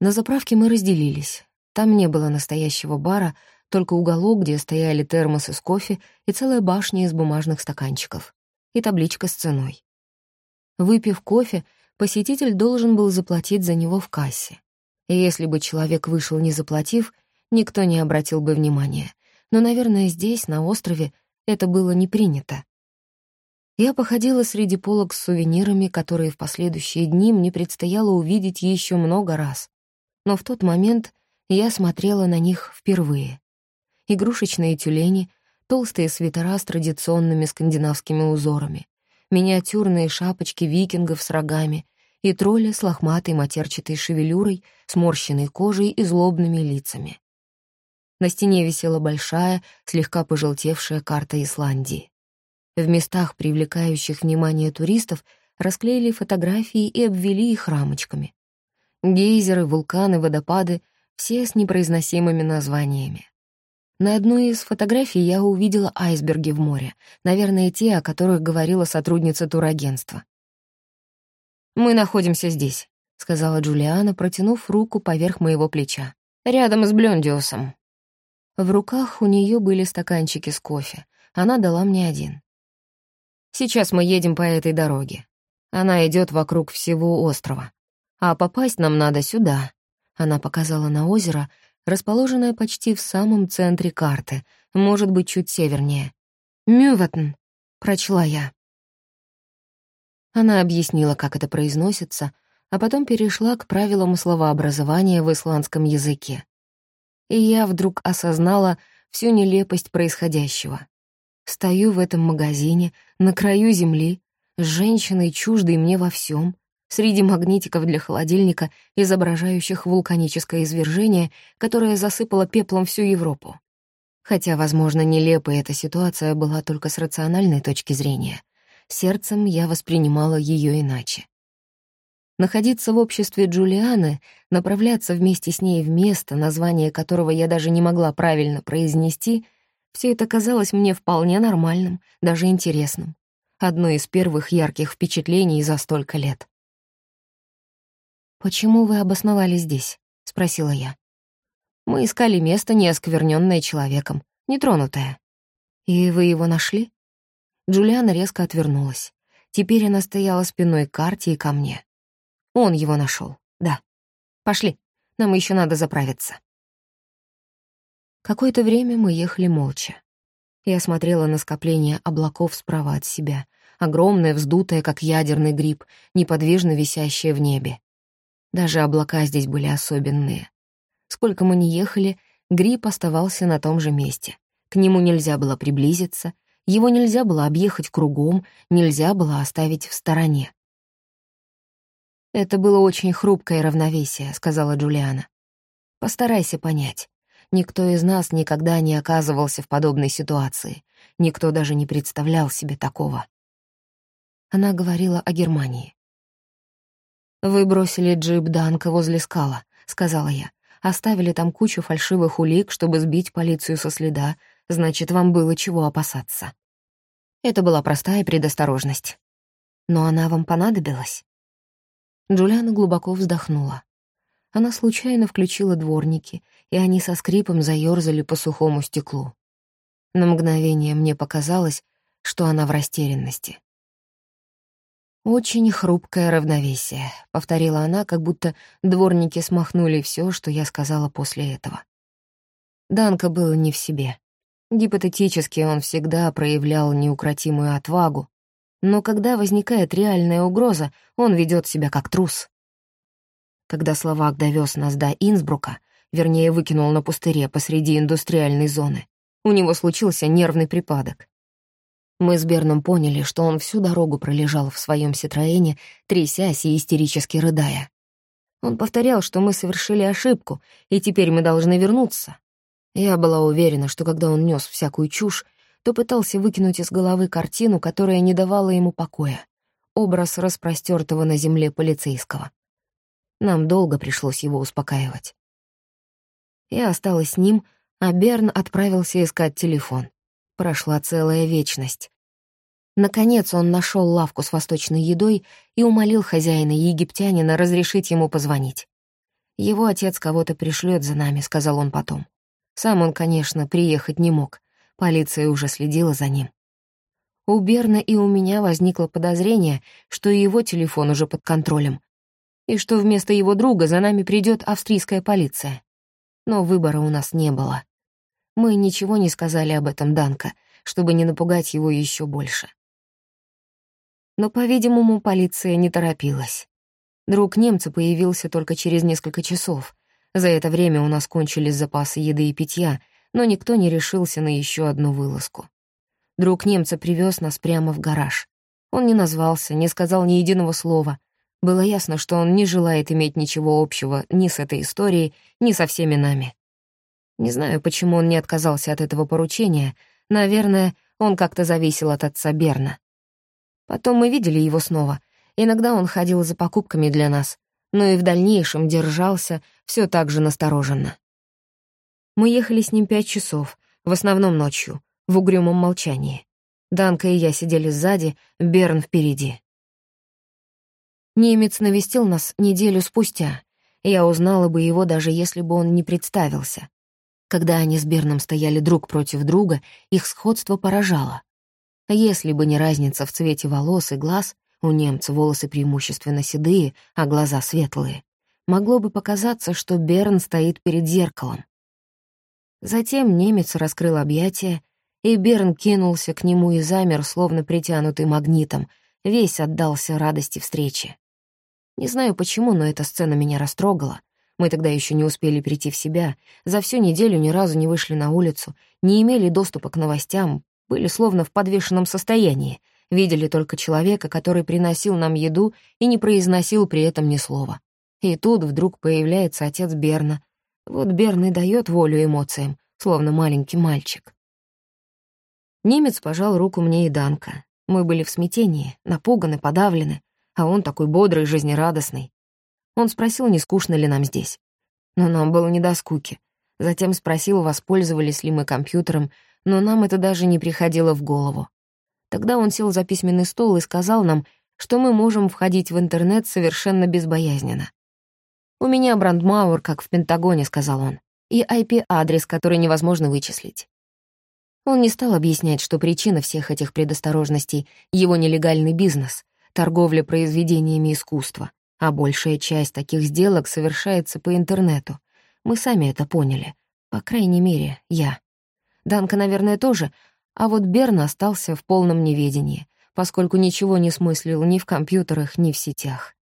На заправке мы разделились. Там не было настоящего бара, только уголок, где стояли термосы с кофе и целая башня из бумажных стаканчиков. И табличка с ценой. Выпив кофе, посетитель должен был заплатить за него в кассе. И если бы человек вышел не заплатив, никто не обратил бы внимания. Но, наверное, здесь, на острове, это было не принято. Я походила среди полок с сувенирами, которые в последующие дни мне предстояло увидеть еще много раз. Но в тот момент я смотрела на них впервые. Игрушечные тюлени, толстые свитера с традиционными скандинавскими узорами, миниатюрные шапочки викингов с рогами и тролли с лохматой матерчатой шевелюрой, сморщенной кожей и злобными лицами. На стене висела большая, слегка пожелтевшая карта Исландии. В местах, привлекающих внимание туристов, расклеили фотографии и обвели их рамочками. Гейзеры, вулканы, водопады — все с непроизносимыми названиями. На одной из фотографий я увидела айсберги в море, наверное, те, о которых говорила сотрудница турагентства. «Мы находимся здесь», — сказала Джулиана, протянув руку поверх моего плеча. «Рядом с Блёндиусом». В руках у нее были стаканчики с кофе. Она дала мне один. «Сейчас мы едем по этой дороге. Она идет вокруг всего острова. А попасть нам надо сюда». Она показала на озеро, расположенное почти в самом центре карты, может быть, чуть севернее. «Мюватн», — прочла я. Она объяснила, как это произносится, а потом перешла к правилам словообразования в исландском языке. И я вдруг осознала всю нелепость происходящего. Стою в этом магазине, на краю земли, с женщиной, чуждой мне во всем, среди магнитиков для холодильника, изображающих вулканическое извержение, которое засыпало пеплом всю Европу. Хотя, возможно, нелепой эта ситуация была только с рациональной точки зрения. Сердцем я воспринимала ее иначе. Находиться в обществе Джулианы, направляться вместе с ней в место, название которого я даже не могла правильно произнести, все это казалось мне вполне нормальным, даже интересным. Одно из первых ярких впечатлений за столько лет. «Почему вы обосновались здесь?» — спросила я. «Мы искали место, не осквернённое человеком, нетронутое. И вы его нашли?» Джулиана резко отвернулась. Теперь она стояла спиной к карте и ко мне. Он его нашел, да. Пошли, нам еще надо заправиться. Какое-то время мы ехали молча. Я смотрела на скопление облаков справа от себя, огромное, вздутое, как ядерный гриб, неподвижно висящее в небе. Даже облака здесь были особенные. Сколько мы ни ехали, гриб оставался на том же месте. К нему нельзя было приблизиться, его нельзя было объехать кругом, нельзя было оставить в стороне. «Это было очень хрупкое равновесие», — сказала Джулиана. «Постарайся понять. Никто из нас никогда не оказывался в подобной ситуации. Никто даже не представлял себе такого». Она говорила о Германии. «Вы бросили джип Данка возле скала», — сказала я. «Оставили там кучу фальшивых улик, чтобы сбить полицию со следа. Значит, вам было чего опасаться». Это была простая предосторожность. Но она вам понадобилась? Джулиана глубоко вздохнула. Она случайно включила дворники, и они со скрипом заёрзали по сухому стеклу. На мгновение мне показалось, что она в растерянности. «Очень хрупкое равновесие», — повторила она, как будто дворники смахнули все, что я сказала после этого. Данка был не в себе. Гипотетически он всегда проявлял неукротимую отвагу, но когда возникает реальная угроза, он ведет себя как трус. Когда Словак довез нас до Инсбрука, вернее, выкинул на пустыре посреди индустриальной зоны, у него случился нервный припадок. Мы с Берном поняли, что он всю дорогу пролежал в своем Ситроэне, трясясь и истерически рыдая. Он повторял, что мы совершили ошибку, и теперь мы должны вернуться. Я была уверена, что когда он нес всякую чушь, то пытался выкинуть из головы картину, которая не давала ему покоя. Образ распростертого на земле полицейского. Нам долго пришлось его успокаивать. Я осталась с ним, а Берн отправился искать телефон. Прошла целая вечность. Наконец он нашел лавку с восточной едой и умолил хозяина египтянина разрешить ему позвонить. «Его отец кого-то пришлет за нами», — сказал он потом. Сам он, конечно, приехать не мог. Полиция уже следила за ним. У Берна и у меня возникло подозрение, что его телефон уже под контролем, и что вместо его друга за нами придет австрийская полиция. Но выбора у нас не было. Мы ничего не сказали об этом Данка, чтобы не напугать его еще больше. Но, по-видимому, полиция не торопилась. Друг немца появился только через несколько часов. За это время у нас кончились запасы еды и питья, но никто не решился на еще одну вылазку. Друг немца привез нас прямо в гараж. Он не назвался, не сказал ни единого слова. Было ясно, что он не желает иметь ничего общего ни с этой историей, ни со всеми нами. Не знаю, почему он не отказался от этого поручения. Наверное, он как-то зависел от отца Берна. Потом мы видели его снова. Иногда он ходил за покупками для нас, но и в дальнейшем держался все так же настороженно. Мы ехали с ним пять часов, в основном ночью, в угрюмом молчании. Данка и я сидели сзади, Берн впереди. Немец навестил нас неделю спустя. Я узнала бы его, даже если бы он не представился. Когда они с Берном стояли друг против друга, их сходство поражало. Если бы не разница в цвете волос и глаз, у немца волосы преимущественно седые, а глаза светлые, могло бы показаться, что Берн стоит перед зеркалом. Затем немец раскрыл объятия, и Берн кинулся к нему и замер, словно притянутый магнитом, весь отдался радости встречи. Не знаю почему, но эта сцена меня растрогала. Мы тогда еще не успели прийти в себя, за всю неделю ни разу не вышли на улицу, не имели доступа к новостям, были словно в подвешенном состоянии, видели только человека, который приносил нам еду и не произносил при этом ни слова. И тут вдруг появляется отец Берна. Вот Берн и дает волю эмоциям, словно маленький мальчик. Немец пожал руку мне и Данка. Мы были в смятении, напуганы, подавлены, а он такой бодрый, жизнерадостный. Он спросил, не скучно ли нам здесь. Но нам было не до скуки. Затем спросил, воспользовались ли мы компьютером, но нам это даже не приходило в голову. Тогда он сел за письменный стол и сказал нам, что мы можем входить в интернет совершенно безбоязненно. «У меня брандмауэр, как в Пентагоне», — сказал он, «и IP-адрес, который невозможно вычислить. Он не стал объяснять, что причина всех этих предосторожностей — его нелегальный бизнес, торговля произведениями искусства, а большая часть таких сделок совершается по интернету. Мы сами это поняли. По крайней мере, я. Данка, наверное, тоже, а вот Берн остался в полном неведении, поскольку ничего не смыслил ни в компьютерах, ни в сетях.